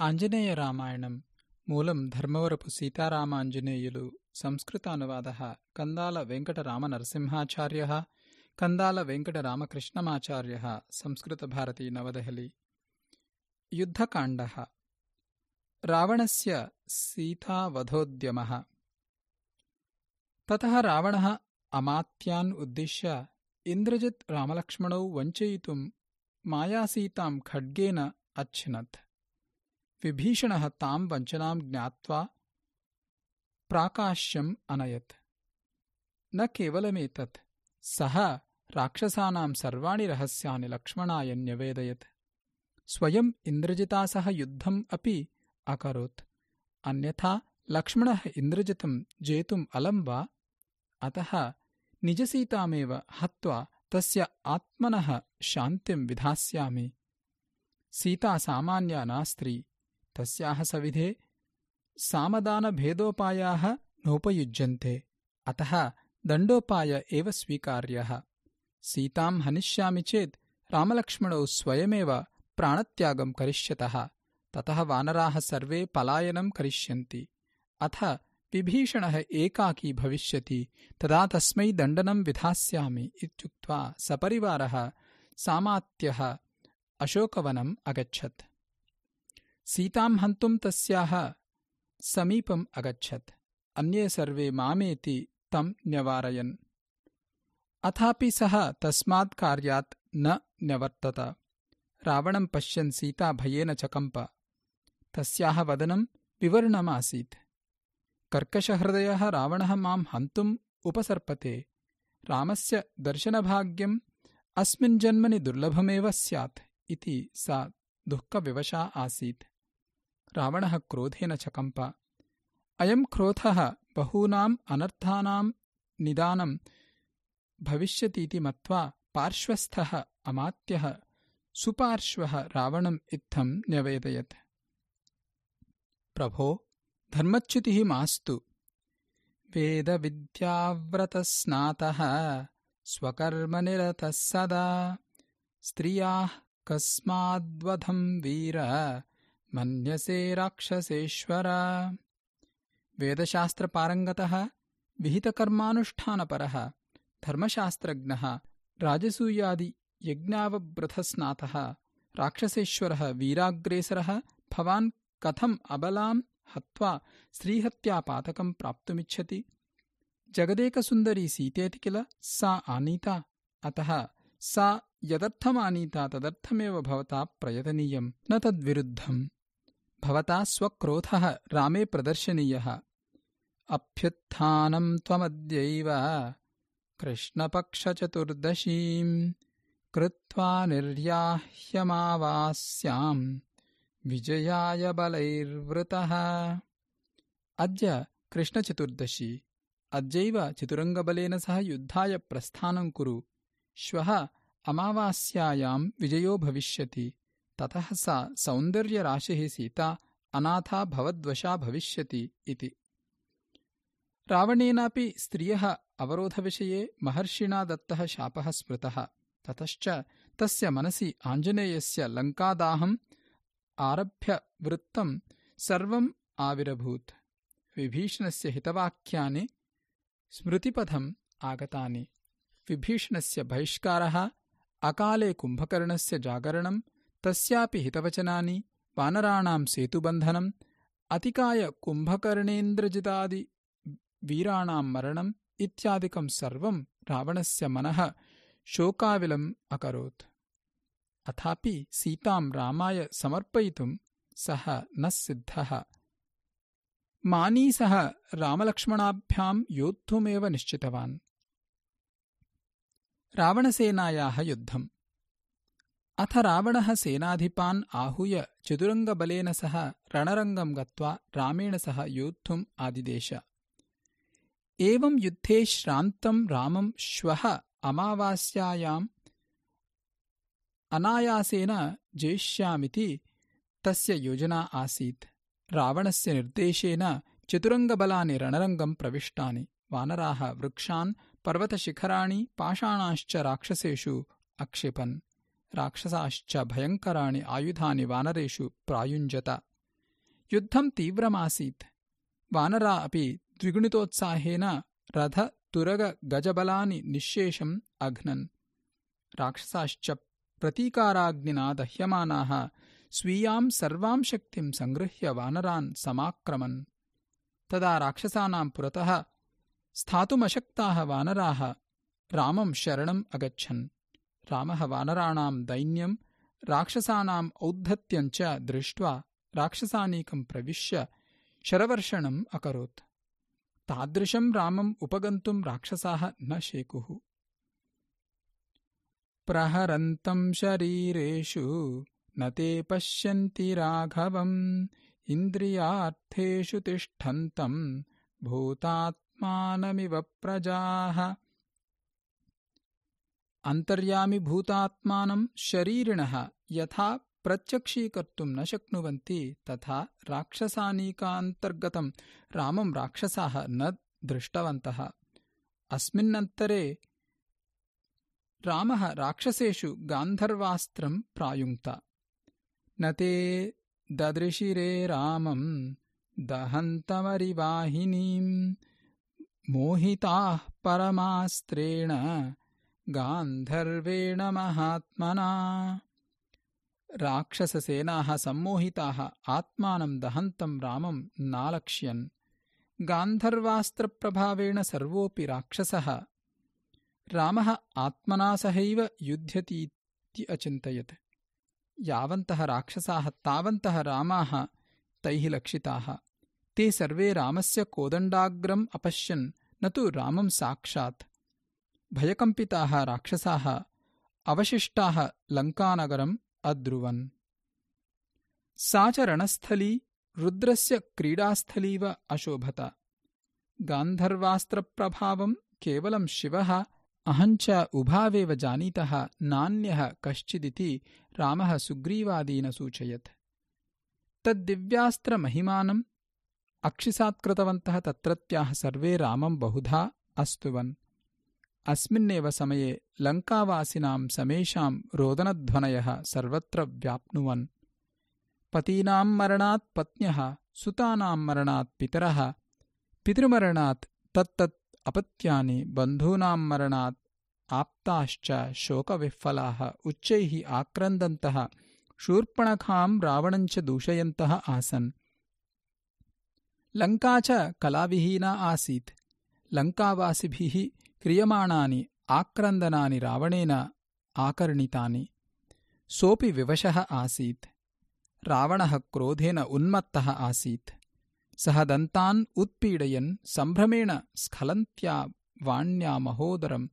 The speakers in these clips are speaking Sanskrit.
ఆంజనేయ రామాయణం మూలం ధర్మవరపు సీతారామాంజనేయులు సంస్కృతానువాద కందాల వెంకటరామనరసింహాచార్య కందాల వెంకటరామకృష్ణమాచార్య సంస్కృతభారతీ నవదెహలి. యుద్ధకాండ రావణస్య సీతావధోద్యమ తత రావణ అమాత్యాన్ ఉద్దిశ్య ఇంద్రజిత్ రామలక్ష్మణౌ వంచయితుం మాయాసీతాం ఖడ్గేన అచ్చినత్ विभीषणः तां वञ्चनां ज्ञात्वा प्राकाश्यम् अनयत्। न केवलमेतत् सः राक्षसानां सर्वाणि रहस्यानि लक्ष्मणाय न्यवेदयत्। स्वयम् इन्द्रजिता सह युद्धम् अपि अकरोत्। अन्यथा लक्ष्मणः इन्द्रजितं जेतुम् अलं वा अतः निजसीतामेव हत्वा तस्य आत्मनः शान्तिं विधास्यामि। सीता सामान्या नास्त्री तस्याः सविधे सामदानभेदोपायाः नोपयुज्यन्ते। अतः दण्डोपाय एव स्वीकार्यः। सीतां हनिष्यामि चेत् रामलक्ष्मणौ स्वयमेव प्राणत्यागं करिष्यतः। ततः वानराः सर्वे पलायनं करिष्यन्ति। अथ विभीषणः एकाकी भविष्यति। तदा तस्मै दण्डनं विधास्यामि इत्युक्त्वा सपरिवारः सामात्यः अशोकवनम् अगच्छत् सीतां हन्तुं तस्याः समीपम् अगच्छत्। अन्ये सर्वे मामेति तं न्यवारयन्। अथापि सः तस्मात् कार्यात् न न्यवर्तत। रावणं पश्यन् सीता भयेन चकम्प। तस्याः वदनं विवर्णमासीत् कर्कशहृदयः रावणः मां हन्तुम् उपसर्पते। रामस्य दर्शनभाग्यम् अस्मिन् जन्मनि दुर्लभमेव स्यात् इति सा दुःखविवशा आसीत् रावणः क्रोधेन चकम्प अयं क्रोधः बहूनाम् अनर्थानां निदानं भविष्यतीति मत्वा पार्श्वस्थः अमात्यः सुपार्श्वः रावणम् इत्थं न्यवेदयत्। प्रभो धर्मच्युतिः मास्तु। वेदविद्याव्रतस्नातः स्वकर्मनिरतः सदा। स्त्रियाः कस्माद्वधं वीर मन्यसे राक्षसेश्वर वेदशास्त्रपारङ्गतः विहितकर्मानुष्ठानपरः धर्मशास्त्रज्ञः राजसूयादि यज्ञावब्रथस्नातः राक्षसेश्वरः वीराग्रेसरः भवान् कथम् अबलां हत्वा स्त्रीहत्यापातकं प्राप्तुमिच्छति? जगदेकसुन्दरी सीतेति किल? सा आनीता। अतः सा यदर्थमानीता तदर्थमेव भवता प्रयतनीयं। न तद्विरुद्धम् भवता स्वक्रोधः रामे प्रदर्शनीयः। अभ्युत्थानं त्वमद्यैव। कृष्णपक्षचतुर्दशीम् कृत्वा निर्याह्यमावास्याम् विजयाय बलैर्वृतः। अद्य कृष्णचतुर्दशी। अद्यैव चतुरङ्गबलेन सह युद्धाय प्रस्थानं कुरु। श्वः अमावास्यायां विजयो भविष्यति ततः सा सौन्दर्यराशिः सीता अनाथा भवद्वशा भविष्यति इति। रावणेनापि स्त्रियः अवरोधविषये महर्षिणा दत्तः शापः स्मृतः। ततश्च तस्य मनसि आञ्जनेयस्य लङ्कादाहम् आरभ्य वृत्तं सर्वम् आविरभूत्। विभीषणस्य हितवाक्यानि स्मृतिपथम् आगतानि। विभीषणस्य बहिष्कारः अकाले कुम्भकर्णस्य जागरणं तस्यापि हितवचनानि वानराणां सेतुबन्धनम् अतिकाय कुम्भकर्णेन्द्रजितादि वीराणां मरणम् इत्यादिकं सर्वं रावणस्य मनः शोकाविलम् अकरोत्। अथापि सीतां रामाय समर्पयितुं सः न सिद्धः। मानी सः रामलक्ष्मणाभ्यां योद्धुमेव निश्चितवान्। रावणसेनायाः युद्धम् अथ रावणः सेनाधिपान् आहूय चतुरङ्गबलेन सह रणरङ्गं गत्वा रामेण सह योद्धुम् आदिदेश। एवं युद्धे श्रान्तं रामं श्वः अमावास्यायाम् अनायासेन जेष्यामिति तस्य योजना आसीत्। रावणस्य निर्देशेन चतुरङ्गबलानि रणरङ्गं प्रविष्टानि। वानराः वृक्षान् पर्वतशिखराणि पाषाणाश्च राक्षसेषु अक्षिपन् राक्षसाश्च भयङ्कराणि आयुधानि वानरेषु प्रायुञ्जत। युद्धं तीव्रमासीत्। वानरा अपि द्विगुणितोत्साहेन रथतुरगगजबलानि निःशेषम् अघ्नन्। राक्षसाश्च प्रतीकाराग्निना दह्यमानाः स्वीयां सर्वां शक्तिं सङ्गृह्य वानरान् समाक्रमन्। तदा राक्षसानां पुरतः स्थातुमशक्ताः वानराः रामं शरणम् अगच्छन् रामः वानराणां दैन्यं राक्षसानाम् औद्धत्यञ्च दृष्ट्वा राक्षसानीकं प्रविश्य शरवर्षणम् अकरोत्। तादृशं रामम् उपगन्तुं राक्षसाः न शेकुः। प्रहरन्तं शरीरेषु न ते पश्यन्ति राघवम् इन्द्रियार्थेषु तिष्ठन्तम् भूतात्मानमिव प्रजाः अन्तर्यामिभूतात्मानं शरीरिणः यथा प्रत्यक्षीकर्तुं न शक्नुवन्ति तथा राक्षसानीकान्तर्गतं रामं राक्षसाः न दृष्टवन्तः। अस्मिन्नन्तरे रामः राक्षसेषु गान्धर्वास्त्रं प्रायुङ्क्त। न ते ददृशिरे रामम् दहन्तमरिवाहिनीम् मोहिताः परमास्त्रेण गान्धर्वेण महात्मना। राक्षससेनाः सम्मोहिताः आत्मानं दहन्तं रामं नालक्ष्यन्। गान्धर्वास्त्रप्रभावेण सर्वोऽपि राक्षसः। रामः आत्मना सहैव युध्यतीति अचिन्तयत्। यावन्तः राक्षसाः तावन्तः रामाः तैः लक्षिताः। ते सर्वे रामस्य कोदण्डाग्रम् अपश्यन् न तु रामं साक्षात् भयकम्पिताः राक्षसाः अवशिष्टाः लङ्कानगरम् अद्रुवन्। सा च रणस्थली रुद्रस्य क्रीडास्थलीव अशोभत। गान्धर्वास्त्रप्रभावं केवलं शिवः अहञ्च उभावेव जानीतः नान्यः कश्चिदिति रामः सुग्रीवादीन सूचयत्। तद्दिव्यास्त्रमहिमानम् अक्षिसात्कृतवन्तः तत्रत्याः सर्वे रामं बहुधा अस्तुवन् अस्मिन्नेव समये लङ्कावासिनां समेषां रोदनध्वनयः सर्वत्र व्याप्नुवन्। पतीनां मरणात् पत्न्यः सुतानां मरणात् पितरः पितृमरणात् तत्तत् अपत्यानि बन्धूनां मरणात् आप्ताश्च शोकविह्वलाः उच्चैः आक्रन्दन्तः शूर्पणखां रावणञ्च दूषयन्तः आसन्। लङ्का च कलाविहीना आसीत्। लङ्कावासिभिः क्रियमाणानि आक्रन्दनानि रावणेन आकर्णितानि। सोऽपि विवशः आसीत्। रावणः क्रोधेन उन्मत्तः आसीत्। सः दन्तान् उत्पीडयन् सम्भ्रमेण स्खलन्त्या वाण्या महोदरम्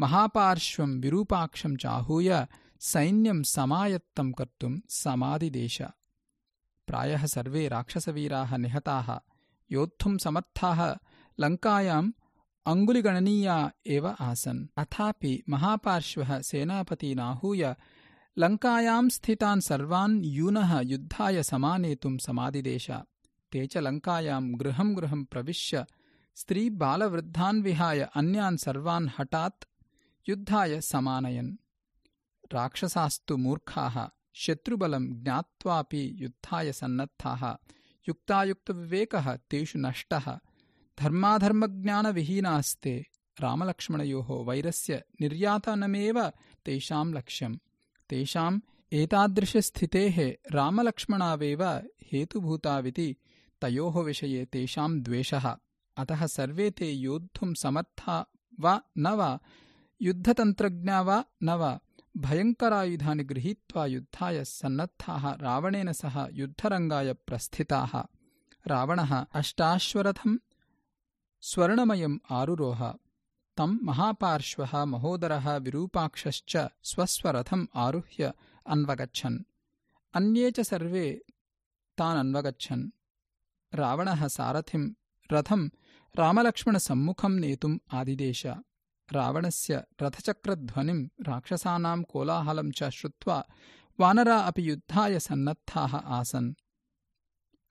महापार्श्वं विरूपाक्षं चाहूय सैन्यं समायत्तं कर्तुं समादिदेश प्रायः सर्वे राक्षसवीराः निहताः। योद्धुं समर्थाः लङ्कायाम् अङ्गुलिगणनीया एव आसन् अथापि महापार्श्वः सेनापतीनाहूय लङ्कायां स्थितान् सर्वान् यूनः युद्धाय समानेतुं समादिदेश ते च लङ्कायां गृहं गृहं प्रविश्य स्त्रीबालवृद्धान् विहाय अन्यान् सर्वान् हठात् युद्धाय समानयन् राक्षसास्तु मूर्खाः शत्रुबलं ज्ञात्वापि युद्धाय सन्नद्धाः युक्तायुक्तविवेकः तेषु नष्टः धर्माधर्मज्ञानविहीनास्ते रामलक्ष्मणयोः वैरस्य निर्यातनमेव तेषां लक्ष्यम् एतादृशस्थितेः रामलक्ष्मणावेव हेतुभूताविति तयोः विषये तेषां द्वेषः। अतः सर्वे ते योद्धुं समर्था वा न वा युद्धतन्त्रज्ञा वा न वा भयङ्करायुधानि गृहीत्वा युद्धाय सन्नद्धाः रावणेन सह युद्धरङ्गाय प्रस्थिताः। रावणः अष्टाश्वरथम् स्वर्णमयम् आरुरोह। तम् महापार्श्वः महोदरः विरूपाक्षश्च स्वस्वरथम् आरुह्य अन्वगच्छन्। अन्ये च सर्वे तानन्वगच्छन्। रावणः सारथिम् रथम् रामलक्ष्मणसम्मुखम् नेतुम् आदिदेश। रावणस्य रथचक्रध्वनिम् राक्षसानां कोलाहलं च श्रुत्वा वानरा अपि युद्धाय सन्नद्धाः आसन्।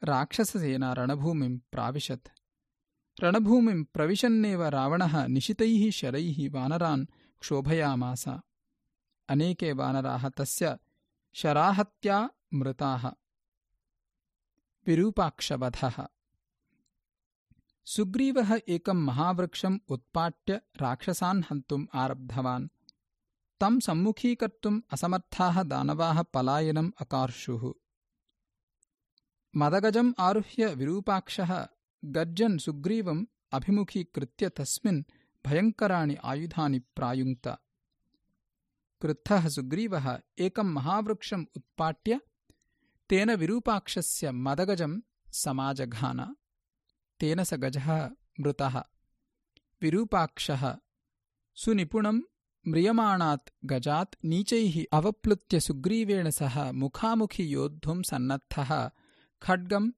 राक्षससेना रणभूमिम् प्राविशत् रणभूमिं प्रविशन्नेव रावणः निशितैः शरैः वानरान् क्षोभयामास। अनेके वानराः तस्य शराहत्या मृताः। विरूपाक्षवधः। सुग्रीवः एकं महावृक्षम् उत्पाट्य राक्षसान् हन्तुम् आरब्धवान्। तं सम्मुखीकर्तुम् असमर्थाः दानवाः पलायनम् अकार्षुः। मदगजम् आरुह्य विरूपाक्षः गर्जन् सुग्रीवम् अभिमुखीकृत्य तस्मिन् भयङ्कराणि आयुधानि प्रायुङ्क्त। क्रुद्धः सुग्रीवः एकं महावृक्षम् उत्पाट्य तेन विरूपाक्षस्य मदगजं समाजघान। तेन स गजः मृतः। विरूपाक्षः सुनिपुणं म्रियमाणात् गजात् नीचैः अवप्लुत्य सुग्रीवेण सह मुखामुखि योद्धुं सन्नद्धः। खड्गं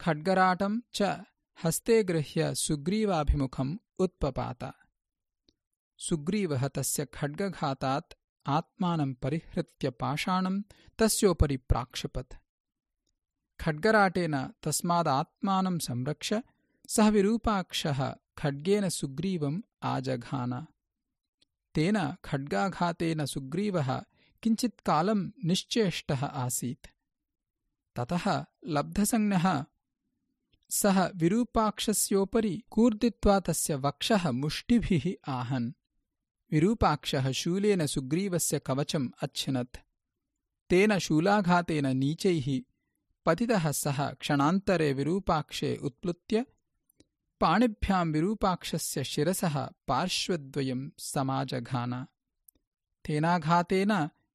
खड्गराटं च हस्ते गृह्य सुग्रीवाभिमुखम् उत्पपात। सुग्रीवः तस्य खड्गघातात् आत्मानं परिहृत्य पाषाणं तस्योपरि प्राक्षिपत्। खड्गराटेन तस्मादात्मानं संरक्ष्य सः विरूपाक्षः खड्गेन सुग्रीवम् आजघान। तेन खड्गाघातेन सुग्रीवः किञ्चित्कालं निश्चेष्टः आसीत्। ततः लब्धसंज्ञः सः विरूपाक्षस्योपरि कूर्दित्वा तस्य वक्षः मुष्टिभिः आहन्। विरूपाक्षः शूलेन सुग्रीवस्य कवचम् अच्छिनत्। तेन शूलाघातेन नीचैः पतितः सः क्षणान्तरे विरूपाक्षे उत्प्लुत्य पाणिभ्याम् विरूपाक्षस्य शिरसः पार्श्वद्वयम् समाजघान। तेनाघातेन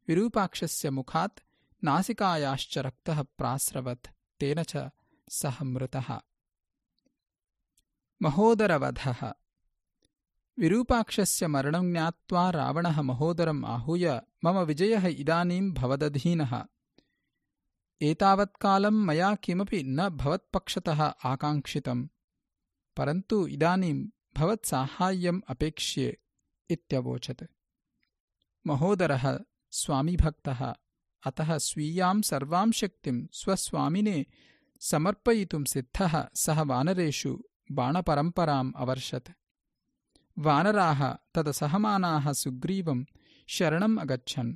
विरूपाक्षस्य मुखात् नासिकायाश्च रक्तः प्रास्रवत्। तेन च सः मृतः। महोदरवधः। विरूपाक्षस्य मरणं ज्ञात्वा रावणः महोदरम् आहूय मम विजयः इदानीम् भवदधीनः। एतावत्कालं मया किमपि न भवत्पक्षतः आकाङ्क्षितम् परन्तु इदानीं भवत्साहाय्यम् अपेक्ष्ये इत्यवोचत्। महोदरः स्वामिभक्तः अतः स्वीयां सर्वां शक्तिं स्वस्वामिने समर्पयितुं सिद्धः सः वानरेषु बाणपरम्पराम् अवर्षत्। वानराः तदसहमानाः सुग्रीवं शरणम् अगच्छन्।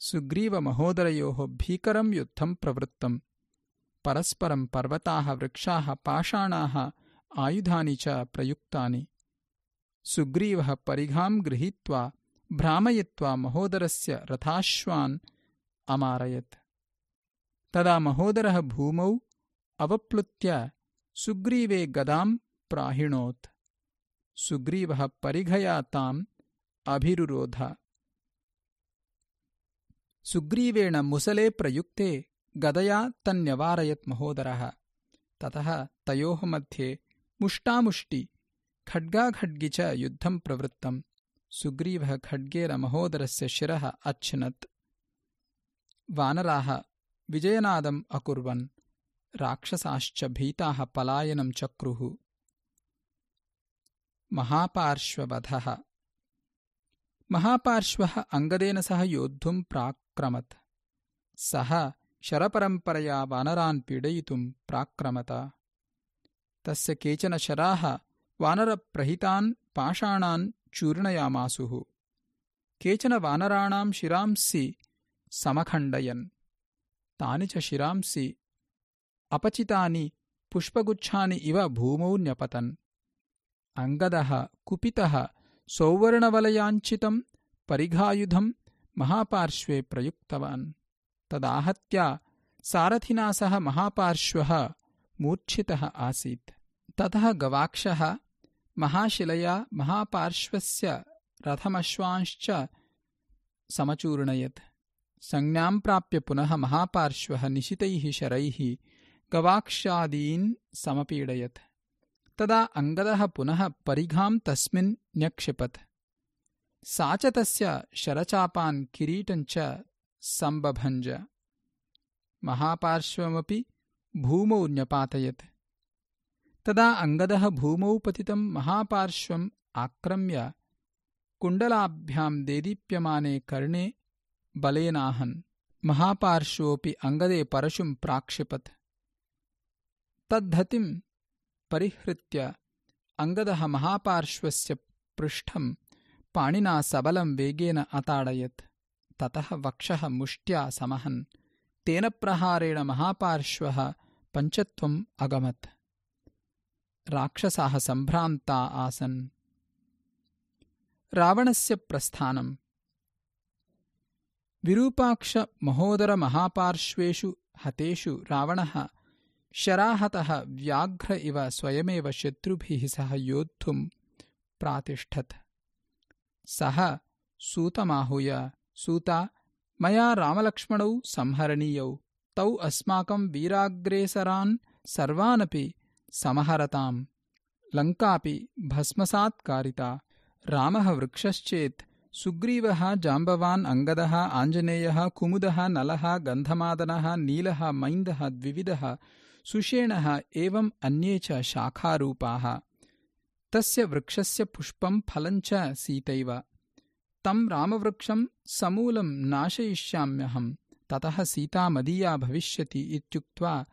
सुग्रीवमहोदरयोः भीकरं युद्धं प्रवृत्तम् परस्परं पर्वताः वृक्षाः पाषाणाः आयुधानि च प्रयुक्तानि। सुग्रीवः परिघां गृहीत्वा भ्रामयित्वा महोदरस्य रथाश्वान् अमारयत् तदा महोदरः भूमौ अवप्लुत्य सुग्रीवे गदां प्राहिणोत्। सुग्रीवः परिघया ताम् अभिरुरोध। सुग्रीवेण मुसले प्रयुक्ते गदया तन्न्यवारयत् महोदरः। ततः तयोः मध्ये मुष्टामुष्टि खड्गाखड्गि च युद्धं प्रवृत्तम्। सुग्रीवः खड्गेन महोदरस्य शिरः अच्छिनत्। वानराः विजयनादम् अकुर्वन्। राक्षसाश्च भीताः पलायनं चक्रुः। महापार्श्ववधः। महापार्श्वः अङ्गदेन सह योद्धुं प्राक्रमत्। सः शरपरम्परया वानरान् पीडयितुं प्राक्रमत। तस्य केचन शराः वानरप्रहितान् पाषाणान् चूर्णयामासुः। केचन वानराणां शिरांसि समखण्डयन् तानि च शिरांसि। अपचितानि पुष्पगुच्छानि इव भूमौ न्यपतन्। अङ्गदः कुपितः सौवर्णवलयाञ्चितं परिघायुधं महापार्श्वे प्रयुक्तवान्। तदाहत्या सारथिना सह महापार्श्वः मूर्च्छितः आसीत्। ततः गवाक्षः महाशिलया महापार्श्वस्य रथमश्वांश्च समचूर्णयत् संज्ञां प्राप्य पुनः महापार्श्वः निशितैः शरैः गवाक्षादीन् समपीडयत्। तदा अङ्गदः पुनः परिघां तस्मिन् न्यक्षिपत्। सा च तस्य शरचापान् किरीटञ्च सम्बभञ्ज महापार्श्वमपि भूमौ न्यपातयत्। तदा अङ्गदः भूमौ पतितं महापार्श्वम् आक्रम्य कुण्डलाभ्याम् देदीप्यमाने कर्णे बलेनाहन्। महापार्श्वोऽपि अङ्गदे परशुम् प्राक्षिपत्। तद्धतिम् परिहृत्य अङ्गदः महापार्श्वस्य पृष्ठम् पाणिना सबलं वेगेन अताडयत्। ततः वक्षः मुष्ट्या समहन्। तेन प्रहारेण महापार्श्वः पञ्चत्वम् अगमत्। राक्षसाः सम्भ्रान्ता आसन्। रावणस्य प्रस्थानम् विरूपाक्षमहोदरमहापार्श्वेषु हतेषु रावणः शराहतः व्याघ्र इव स्वयमेव शत्रुभिः सह योद्धुम् प्रातिष्ठत्। सः सूतमाहूय सूता मया रामलक्ष्मणौ संहरणीयौ तौ अस्माकम् वीराग्रेसरान् सर्वानपि समहरताम्। लङ्कापि भस्मसात्कारिता रामः वृक्षश्चेत् सुग्रीवः जाम्बवान् अङ्गदः आञ्जनेयः कुमुदः नलः गन्धमादनः नीलः मैन्दः द्विविधः सुषेणः एवम् अन्ये च शाखारूपाः। तस्य वृक्षस्य पुष्पम् फलम् च सीतैव। तम् रामवृक्षम् समूलम् नाशयिष्याम्यहम्। ततः सीता मदीया भविष्यति इत्युक्त्वा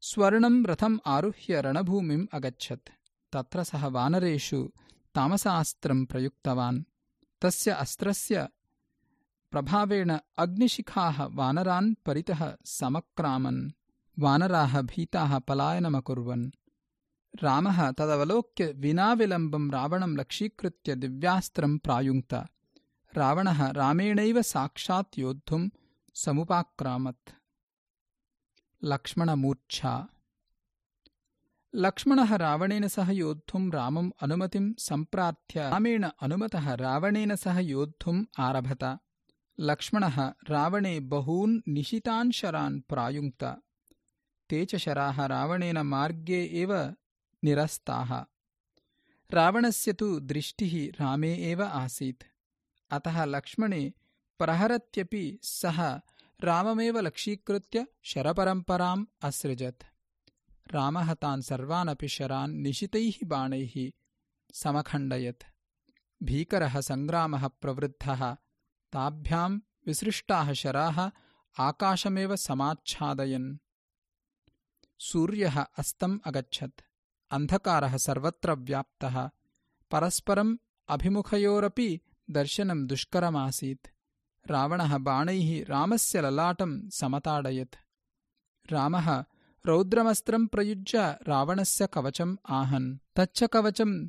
स्वर्णम् रथम् आरुह्य रणभूमिम् अगच्छत्। तत्र सः वानरेषु तामसास्त्रम् प्रयुक्तवान् तस्य अस्त्रस्य प्रभावेण अग्निशिखाः वानरान् परितः समक्रामन्। वानराः भीताः पलायनमकुर्वन्। रामः तदवलोक्य विना विलम्बम् रावणम् लक्षीकृत्य दिव्यास्त्रम् प्रायुङ्क्त। रावणः रामेणैव साक्षात् योद्धुम् समुपाक्रामत्। लक्ष्मणमूर्च्छा लक्ष्मणः रावणेन सह योद्धुम् रामम् अनुमतिम् सम्प्रार्थ्य रामेण अनुमतः रावणेन सह योद्धुम् आरभत। लक्ष्मणः रावणे बहून् निशितान् शरान् प्रायुङ्क्त। ते च शराः रावणेन मार्गे एव निरस्ताः। रावणस्य तु दृष्टिः रामे एव आसीत्। अतः लक्ष्मणे प्रहरत्यपि सः राममेव लक्षीकृत्य शरपरम्पराम् असृजत् रामः तान् सर्वानपि शरान् निशितैः बाणैः समखण्डयत्। भीकरः सङ्ग्रामः प्रवृद्धः। ताभ्याम् विसृष्टाः शराः आकाशमेव समाच्छादयन्। सूर्यः अस्तम् अगच्छत्। अन्धकारः सर्वत्र व्याप्तः। परस्परम् अभिमुखयोरपि दर्शनम् दुष्करमासीत्। रावणः बाणैः रामस्य ललाटम् समताडयत्। रामः रौद्रमस्त्रम् प्रयुज्य रावणस्य कवचम् आहन्। तच्च कवचम्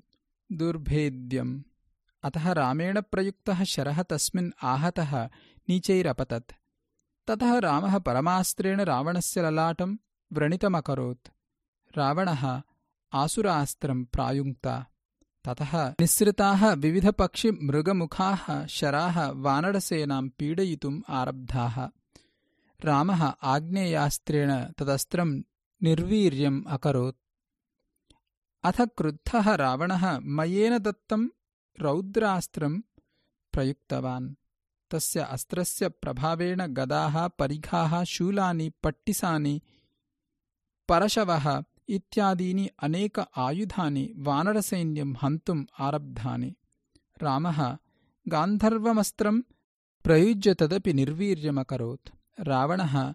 दुर्भेद्यम्। अतः रामेण प्रयुक्तः शरः तस्मिन् आहतः नीचैरपतत्। ततः रामः परमास्त्रेण रावणस्य ललाटम् व्रणितमकरोत्। रावणः आसुरास्त्रम् प्रायुङ्क्त। ततः निःसृताः विविधपक्षिमृगमुखाः शराः वानरसेनाम् पीडयितुम् आरब्धाः रामः आग्नेयास्त्रेण तदस्त्रम् निर्वीर्यम् अकरोत्। अथ क्रुद्धः रावणः मयेन दत्तम् रौद्रास्त्रम् प्रयुक्तवान्। तस्य अस्त्रस्य प्रभावेण गदाः परिघाः शूलानि पट्टिसानि परशवः इत्यादीनि अनेक आयुधानि वानरसैन्यम् हन्तुम् आरब्धानि। रामः गान्धर्वमस्त्रम् प्रयुज्य तदपि निर्वीर्यमकरोत् रावणः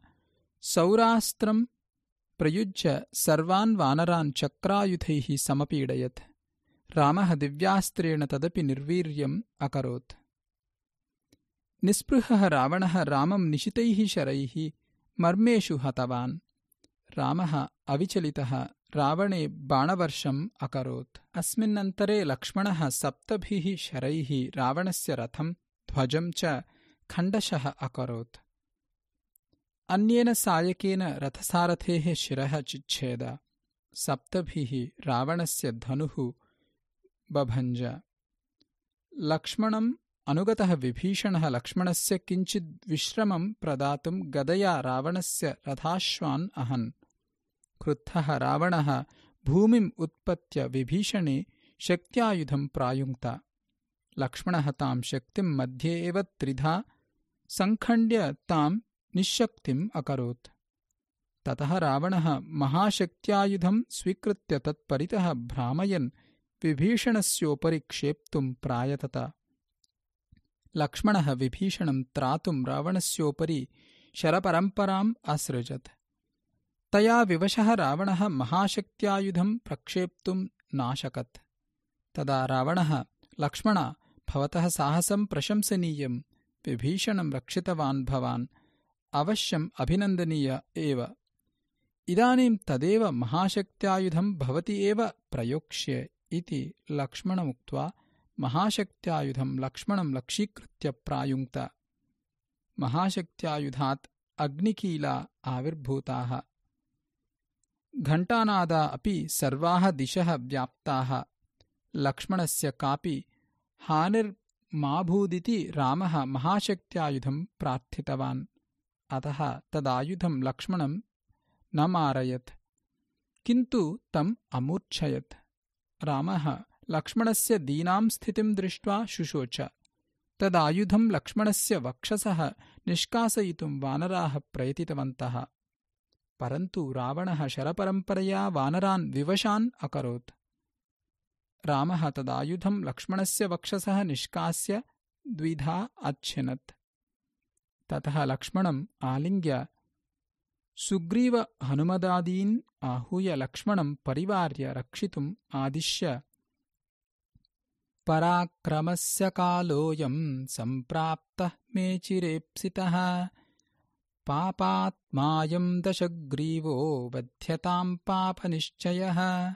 सौरास्त्रम् प्रयुज्य सर्वान् वानरान् चक्रायुधैः समपीडयत्। रामः दिव्यास्त्रेण तदपि निर्वीर्यम् अकरोत्। निःस्पृहः रावणः रामम् निशितैः शरैः मर्मेषु हतवान्। रामः अविचलितः रावणे बाणवर्षम् अकरोत्। अस्मिन्नन्तरे लक्ष्मणः सप्तभिः शरैः रावणस्य रथम् ध्वजम् च खण्डशः अकरोत् अन्येन सायकेन रथसारथेः शिरः चिच्छेद। सप्तभिः रावणस्य धनुः बभञ्ज। लक्ष्मणम् अनुगतः विभीषणः लक्ष्मणस्य किञ्चिद्विश्रमम् प्रदातुम् गदया रावणस्य रथाश्वान् अहन्। क्रुद्धः रावणः भूमिम् उत्पत्य विभीषणे शक्त्यायुधम् प्रायुङ्क्त। लक्ष्मणः ताम् शक्तिम् मध्ये एव त्रिधा। सङ्खण्ड्य ताम् निःशक्तिम् अकरोत्। ततः रावणः महाशक्त्यायुधम् स्वीकृत्य तत्परितः भ्रामयन् विभीषणस्योपरि क्षेप्तुम् प्रायतत। लक्ष्मणः विभीषणम् त्रातुम् रावणस्योपरि शरपरम्पराम् असृजत्। तया विवशः रावणः महाशक्त्यायुधम् प्रक्षेप्तुम् नाशकत्। तदा रावणः लक्ष्मण भवतः साहसम् प्रशंसनीयम् विभीषणम् रक्षितवान् भवान् अवश्यम् अभिनन्दनीय एव। इदानीं तदेव महाशक्त्यायुधं भवति एव प्रयोक्ष्य इति लक्ष्मणमुक्त्वा महाशक्त्यायुधं लक्ष्मणं लक्षीकृत्य प्रायुङ्क्त। महाशक्त्यायुधात् अग्निकीला आविर्भूताः। घण्टानादा अपि सर्वाः दिशः व्याप्ताः। लक्ष्मणस्य कापि हानिर्माभूदिति रामः महाशक्त्यायुधं प्रार्थितवान् अतः तदायुधं लक्ष्मणं न मारयत् किन्तु तम् अमूर्च्छयत्। रामः लक्ष्मणस्य दीनां स्थितिं दृष्ट्वा शुशोच। तदायुधं लक्ष्मणस्य वक्षसः निष्कासयितुं वानराः प्रयतितवन्तः। परन्तु रावणः शरपरम्परया वानरान् विवशान् अकरोत्। रामः तदायुधं लक्ष्मणस्य वक्षसः निष्कास्य द्विधा अच्छिनत् ततः लक्ष्मणम् आलिङ्ग्य सुग्रीवहनुमदादीन् आहूय लक्ष्मणं परिवार्य रक्षितुम् आदिश्य। पराक्रमस्य कालोऽयं सम्प्राप्तः मे चिरेप्सितः। पापात्मायं दशग्रीवो बध्यताम् पापनिश्चयः।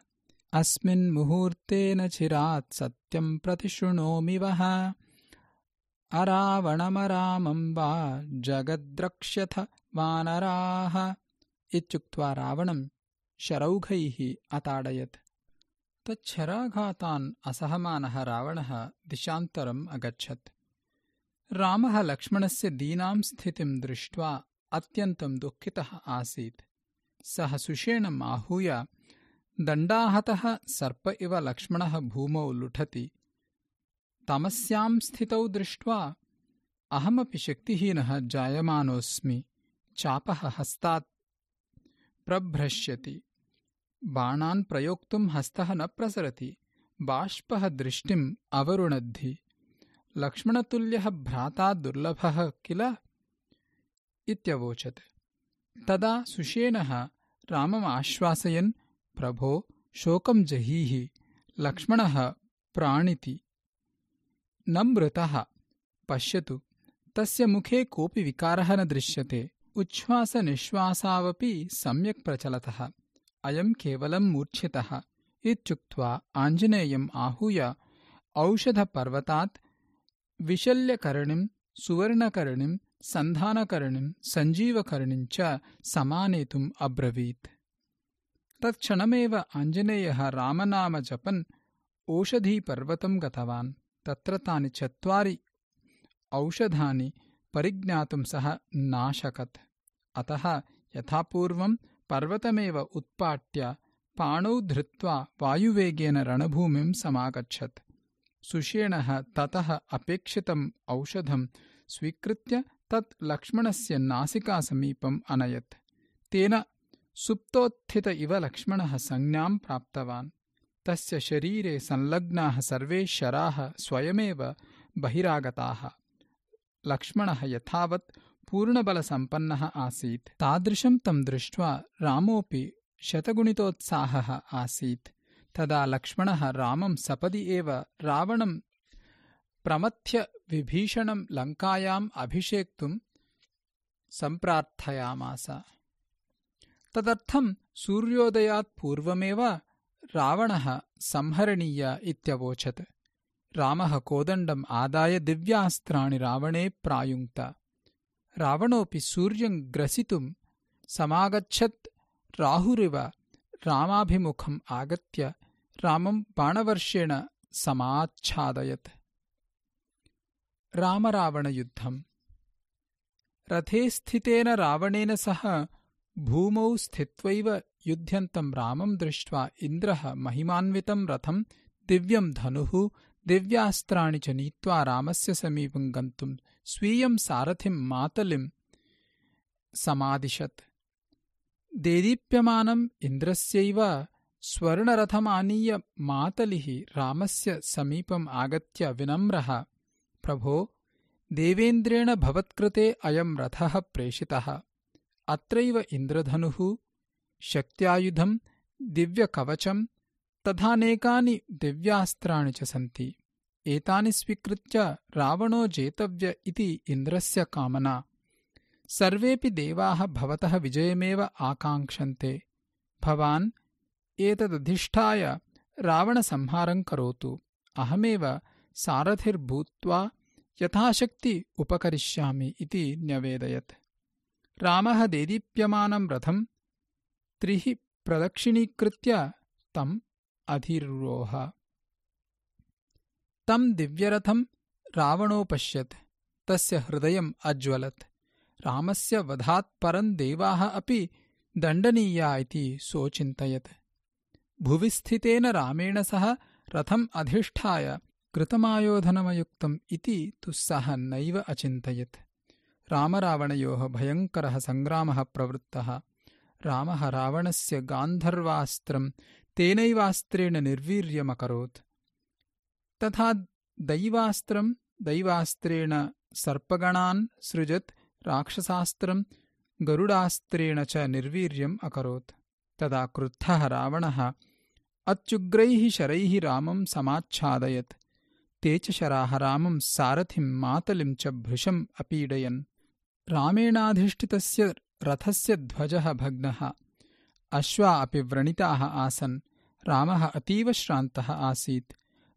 अस्मिन्मुहूर्तेन चिरात् सत्यं प्रतिशृणोमि वः अरावणमरामं वा जगद्रक्ष्यथ वानराः इत्युक्त्वा रावणं शरौघैः अताडयत्। तच्छराघातान् असहमानः रावणः दिशान्तरम् अगच्छत्। रामः लक्ष्मणस्य दीनां स्थितिं दृष्ट्वा अत्यन्तं दुःखितः आसीत्। सः सुषेणम् आहूय दण्डाहतः सर्प इव लक्ष्मणः भूमौ लुठति तमस्यां स्थितौ दृष्ट्वा अहमपि शक्तिहीनः जायमानोऽस्मि। चापः हस्तात् प्रभ्रश्यति। बाणान् प्रयोक्तुं हस्तः न प्रसरति। बाष्पः दृष्टिम् अवरुणद्धि। लक्ष्मणतुल्यः भ्राता दुर्लभः किल? इत्यवोचत्। तदा सुषेणः राममाश्वासयन् प्रभो शोकं जहीः लक्ष्मणः प्राणिति न मृतः पश्यतु। तस्य मुखे कोऽपि विकारः न दृश्यते। उच्छ्वासनिःश्वासावपि सम्यक् प्रचलतः। अयं केवलं मूर्छितः इत्युक्त्वा आञ्जनेयम् आहूय औषधपर्वतात् विशल्यकर्णिं सुवर्णकर्णिं सन्धानकर्णिं सञ्जीवकर्णिं च समानेतुम् अब्रवीत्। तत्क्षणमेव आञ्जनेयः रामनाम जपन् ओषधीपर्वतं गतवान् तत्र तानि चत्वारि औषधानि परिज्ञातुं सः नाशकत्। अतः यथापूर्वं पर्वतमेव उत्पाट्य पाणौ धृत्वा वायुवेगेन रणभूमिं समागच्छत्। सुषेणः ततः अपेक्षितम् औषधं स्वीकृत्य तत् लक्ष्मणस्य नासिकासमीपम् अनयत्। तेन सुप्तोत्थित इव लक्ष्मणः संज्ञां प्राप्तवान् तस्य शरीरे संलग्नाः सर्वे शराः स्वयमेव बहिरागताः। लक्ष्मणः यथावत् पूर्णबलसम्पन्नः आसीत्। तादृशं तं दृष्ट्वा रामोऽपि शतगुणितोत्साहः आसीत्। तदा लक्ष्मणः रामं सपदि एव रावणं प्रमथ्य विभीषणं लङ्कायाम् अभिषेक्तुं सम्प्रार्थयामास। तदर्थं सूर्योदयात् पूर्वमेव रावणः संहरणीय इत्यवोचत्। रामः कोदण्डम् आदाय दिव्यास्त्राणि रावणे प्रायुङ्क्त। रावणोऽपि सूर्यं ग्रसितुं समागच्छत्। राहुरिव रामाभिमुखम् आगत्य रामं बाणवर्षेण समाच्छादयत्। रामरावणयुद्धम्। रथे स्थितेन रावणेन सह भूमौ स्थित्वैव युध्यन्तं रामं दृष्ट्वा इन्द्रः महिमान्वितं रथं दिव्यं धनुः दिव्यास्त्राणि च नीत्वा रामस्य समीपं गन्तुं स्वीयं सारथिं मातलिं समादिशत्। देदीप्यमानम् इन्द्रस्यैव स्वर्णरथमानीय मातलिः रामस्य समीपम् आगत्य विनम्रः। प्रभो देवेन्द्रेण भवत्कृते अयं रथः प्रेषितः। अत्रैव इन्द्रधनुः शक्त्यायुधं दिव्यकवचं तथानेकानि दिव्यास्त्राणि च सन्ति। एतानि स्वीकृत्य रावणो जेतव्य इति इन्द्रस्य कामना। सर्वेऽपि देवाः भवतः विजयमेव आकाङ्क्षन्ते। भवान् एतदधिष्ठाय रावणसंहारं करोतु। अहमेव सारथिर्भूत्वा यथाशक्ति उपकरिष्यामि इति न्यवेदयत्। रामः देदीप्यमानं रथं त्रिः प्रदक्षिणीकृत्य तम् अधिरोह। तं दिव्यरथं रावणोपश्यत् तस्य हृदयम् अज्वलत्। रामस्य वधात् परं देवाः अपि दण्डनीया इति सोऽचिन्तयत् भुवि स्थितेन रामेण सह रथम् अधिष्ठाय कृतमायोधनमयुक्तम् इति तु सः नैव अचिन्तयत्। रामरावणयोः भयङ्करः सङ्ग्रामः प्रवृत्तः रामः रावणस्य गान्धर्वास्त्रम् तेनैवास्त्रेण निर्वीर्यमकरोत्। तथा दैवास्त्रम् दैवास्त्रेण सर्पगणान् सृजत् राक्षसास्त्रम् गरुडास्त्रेण च निर्वीर्यम् अकरोत्। तदा क्रुद्धः रावणः अत्युग्रैः शरैः रामम् समाच्छादयत्। ते च शराः रामम् सारथिम् मातलिम् च भृशम् अपीडयन् रामेणाधिष्ठितस्य रथस्य ध्वजः भग्नः। अश्वा अपि व्रणिताः आसन्। रामः अतीव श्रान्तः आसीत्।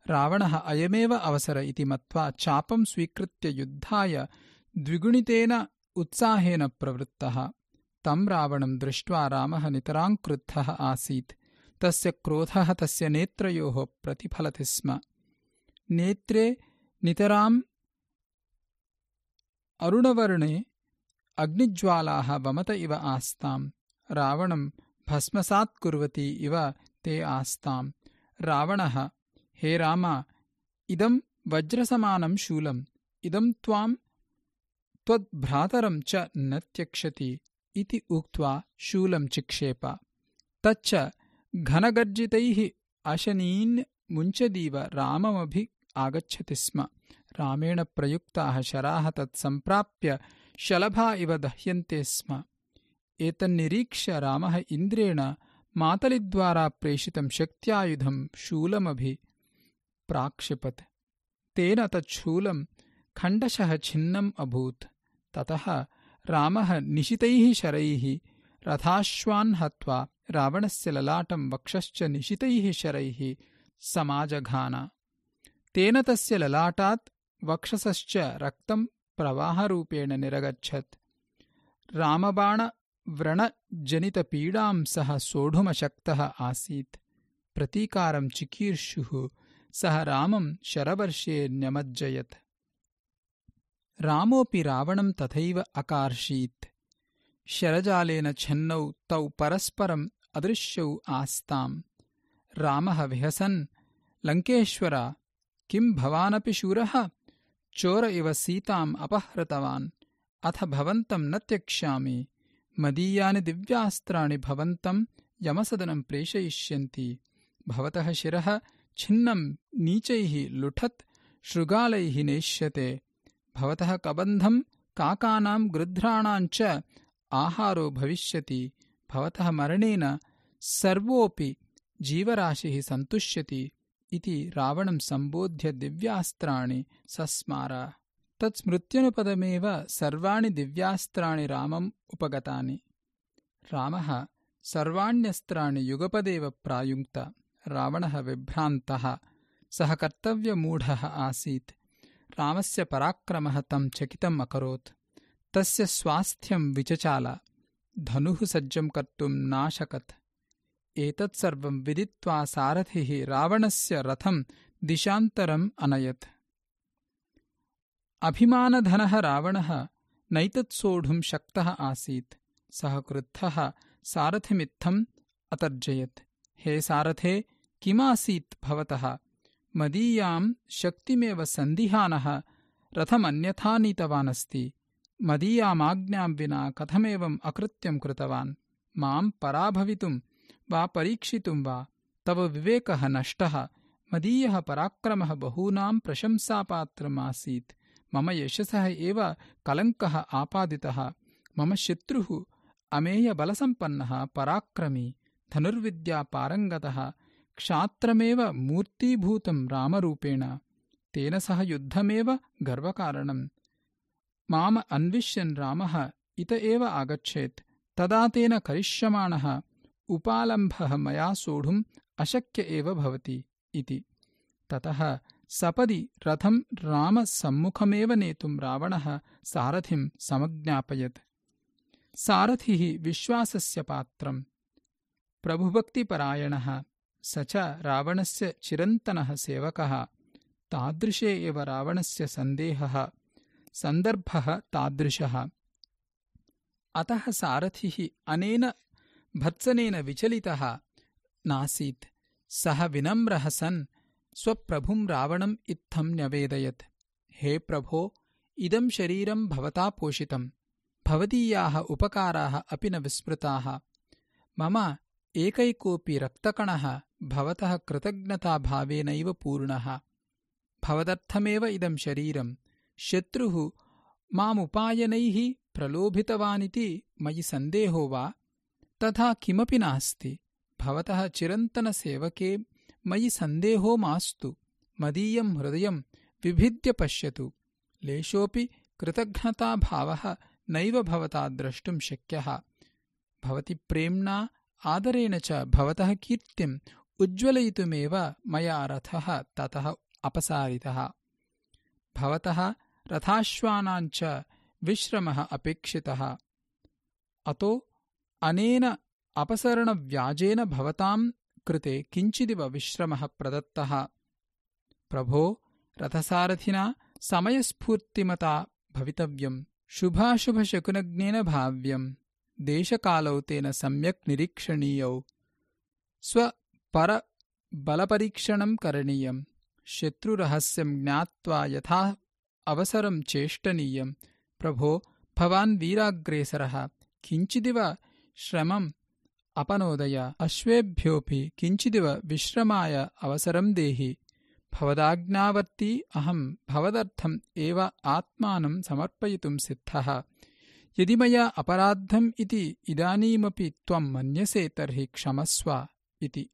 रावणः अयमेव अवसर इति मत्वा चापं स्वीकृत्य युद्धाय द्विगुणितेन उत्साहेन प्रवृत्तः। तं रावणं दृष्ट्वा रामः नितराङ्क्रुद्धः आसीत्। तस्य क्रोधः तस्य नेत्रयोः प्रतिफलति स्म। नेत्रे नितराम् अरुणवर्णे अग्निज्वालाः वमत इव आस्ताम्। रावणं भस्मसात्कुर्वती इव ते आस्ताम्। रावणः हे राम इदं वज्रसमानं शूलम्। इदं त्वाम् त्वद्भ्रातरं च न त्यक्षति इति उक्त्वा शूलं चिक्षेप। तच्च घनगर्जितैः अशनीन् मुञ्चदीव राममभि आगच्छति स्म। रामेण प्रयुक्ताः शराः तत्सम्प्राप्य शलभा इव दह्यन्ते स्म। एतन्निरीक्ष्य रामः इन्द्रेण मातलिद्वारा प्रेषितं शक्त्यायुधं शूलमभि प्राक्षिपत्। तेन तच्छूलं खण्डशः छिन्नम् अभूत्। ततः रामः निशितैः शरैः रथाश्वान् हत्वा रावणस्य ललाटं वक्षश्च निशितैः शरैः समाजघान। तेन तस्य ललाटात् वक्षसश्च रक्तं प्रवाहरूपेण निरगच्छत्। रामबाणव्रणजनितपीडां सः सोढुमशक्तः आसीत्। प्रतीकारं चिकीर्षुः सः रामं शरवर्षे न्यमज्जयत्। रामोऽपि रावणं तथैव अकार्षीत्। शरजालेन छन्नौ तौ परस्परम् अदृश्यौ आस्ताम्। रामः विहसन् लङ्केश्वर किं भवानपि शूरः चोर इव सीताम् अपहृतवान्। अथ भवन्तं न त्यक्ष्यामि। मदीयानि दिव्यास्त्राणि भवन्तं यमसदनं प्रेषयिष्यन्ति। भवतः शिरः छिन्नं नीचैः लुठत् शृगालैः नेष्यते। भवतः कबन्धं काकानां गृध्राणाञ्च आहारो भविष्यति। भवतः मरणेन सर्वोऽपि जीवराशिः सन्तुष्यति इति रावणं सम्बोध्य दिव्यास्त्राणि सस्मार। तत्स्मृत्यनुपदमेव सर्वाणि दिव्यास्त्राणि रामम् उपगतानि। रामः सर्वाण्यस्त्राणि युगपदेव प्रायुङ्क्त रावणः विभ्रान्तः। सः कर्तव्यमूढः आसीत्। रामस्य पराक्रमः तं चकितम् अकरोत्। तस्य स्वास्थ्यं विचचाल। धनुः सज्जं कर्तुं नाशकत् एतत्सर्वं विदित्वा सारथिः रावणस्य रथं दिशान्तरम् अनयत्। अभिमानधनः रावणः नैतत्सोढुं शक्तः आसीत्। सः क्रुद्धः सारथिमित्थम् अतर्जयत्। हे सारथे किमासीत् भवतः? मदीयां शक्तिमेव सन्दिहानः रथमन्यथा नीतवानस्ति। मदीयामाज्ञां विना कथमेवम् अकृत्यं कृतवान्। माम् पराभवितुं वा परीक्षितुं वा तव विवेकः नष्टः मदीयः पराक्रमः बहूनां प्रशंसापात्रमासीत्। मम यशसः एव कलङ्कः आपादितः। मम शत्रुः अमेयबलसम्पन्नः पराक्रमी धनुर्विद्यापारङ्गतः क्षात्रमेव मूर्तीभूतं रामरूपेण। तेन सह युद्धमेव गर्वकारणम्। माम अन्विष्यन् रामः इत एव आगच्छेत्। तदा तेन करिष्यमाणः उपालम्भः मया सोढुम् अशक्य एव भवति इति। ततः सपदि रथं रामसम्मुखमेव नेतुं रावणः सारथिं समज्ञापयत्। सारथिः विश्वासस्य पात्रम् प्रभुभक्तिपरायणः स च रावणस्य चिरन्तनः सेवकः। तादृशे एव रावणस्य सन्देहः। सन्दर्भः तादृशः। अतः सारथिः अनेन भत्सनेन विचलितः नासीत्। सः विनम्रः सन् स्वप्रभुं रावणम् इत्थं न्यवेदयत्। हे प्रभो इदं शरीरं भवता पोषितम्। भवदीयाः उपकाराः अपि न विस्मृताः। मम एकैकोऽपि रक्तकणः भवतः कृतज्ञताभावेनैव पूर्णः। भवदर्थमेव इदं शरीरम्। शत्रुः मामुपायनैः प्रलोभितवानिति मयि सन्देहो वा तथा किमपि नास्ति। भवतः चिरन्तनसेवके मयि सन्देहो मास्तु मदीयं हृदयं विभिद्य पश्यतु। लेशोऽपि कृतघ्नताभावः नैव भवता द्रष्टुं शक्यः। भवति प्रेम्णा आदरेण च भवतः कीर्तिम् उज्ज्वलयितुमेव मया रथः ततः अपसारितः। भवतः रथाश्वानाञ्च विश्रमः अपेक्षितः। अतो अनेन अपसरणव्याजेन भवतां कृते किञ्चिदिव विश्रमः प्रदत्तः। प्रभो रथसारथिना समयस्फूर्तिमता भवितव्यम् शुभाशुभशकुनज्ञेन भाव्यम् देशकालौ तेन सम्यक् निरीक्षणीयौ। स्वपरबलपरीक्षणम् करणीयम् शत्रुरहस्यम् ज्ञात्वा यथा अवसरम् चेष्टनीयम् प्रभो भवान् वीराग्रेसरः। किञ्चिदिव श्रमम् अपनोदय। अश्वेभ्योऽपि किञ्चिदिव विश्रमाय अवसरम् देहि। भवदाज्ञावर्ती अहम् भवदर्थम् एव आत्मानं समर्पयितुं सिद्धः। यदि मया अपराद्धम् इति इदानीमपि त्वम् मन्यसे तर्हि क्षमस्व इति।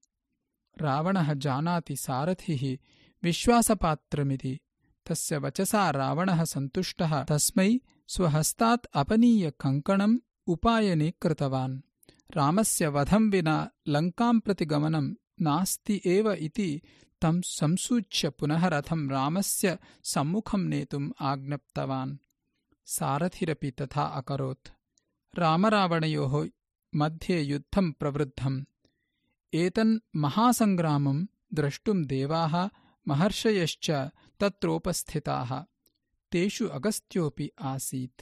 रावणः जानाति सारथिः विश्वासपात्रमिति। तस्य वचसा रावणः सन्तुष्टः। तस्मै स्वहस्तात् अपनीय कङ्कणम् उपायने कृतवान्। रामस्य वधं विना लङ्काम् प्रति गमनम् नास्ति एव इति तं संसूच्य पुनः रथं रामस्य सम्मुखं नेतुम् आज्ञप्तवान्। सारथिरपि तथा अकरोत्। रामरावणयोः मध्ये युद्धं प्रवृद्धम्। एतन्महासङ्ग्रामम् द्रष्टुम् देवाः महर्षयश्च तत्रोपस्थिताः। तेषु अगस्त्योऽपि आसीत्।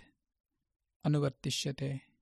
अनुवर्तिष्यते